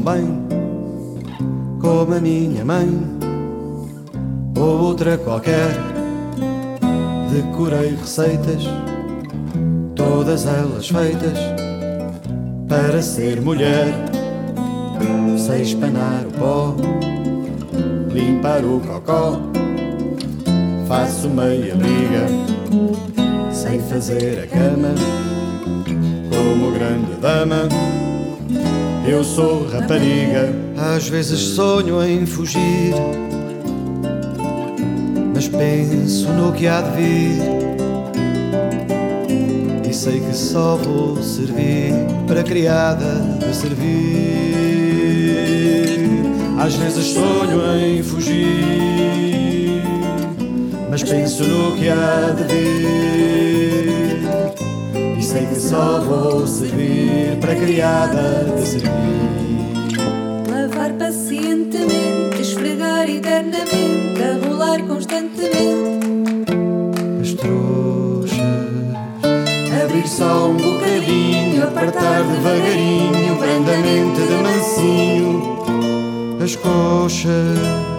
bem como a minha mãe ou outra qualquer. Decorei receitas, todas elas feitas para ser mulher. Sei espanar o pó, limpar o cocó, faço meia briga, sei fazer a cama como grande dama. Eu sou rapariga, às vezes sonho em fugir, mas penso no que há de vir. E sei que só vou servir para criada de servir. Às vezes sonho em fugir, mas penso no que há de vir. Sei que só vou servir para criada de servir. Lavar pacientemente, esfregar eternamente, rolar constantemente. As trouxas, abrir só um bocadinho, apertar devagarinho, brandamente de mansinho. As coxas.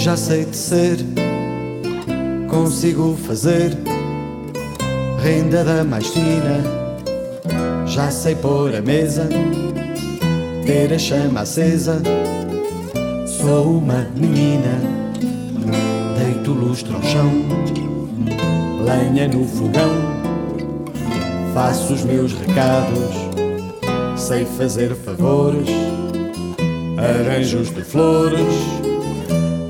Já sei tecer, consigo fazer renda da mais fina. Já sei pôr a mesa, ter a chama acesa. Sou uma menina, deito lustre ao chão, lenha no fogão, faço os meus recados, sei fazer favores, arranjos de flores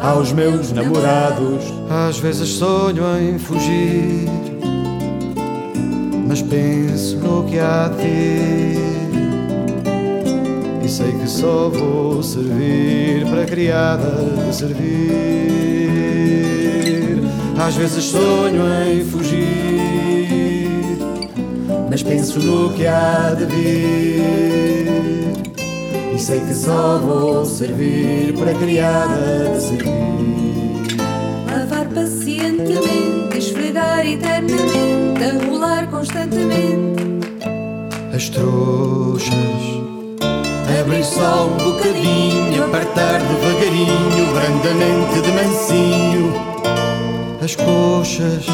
aos meus namorados. Às vezes sonho em fugir, mas penso no que há de vir. E sei que só vou servir para criada de servir. Às vezes sonho em fugir, mas penso no que há de vir. E sei que só vou servir para criada de servir. Lavar pacientemente, esfregar eternamente, a rolar constantemente. As trouxas, abrir só um bocadinho, apertar devagarinho, brandamente de mansinho. As coxas,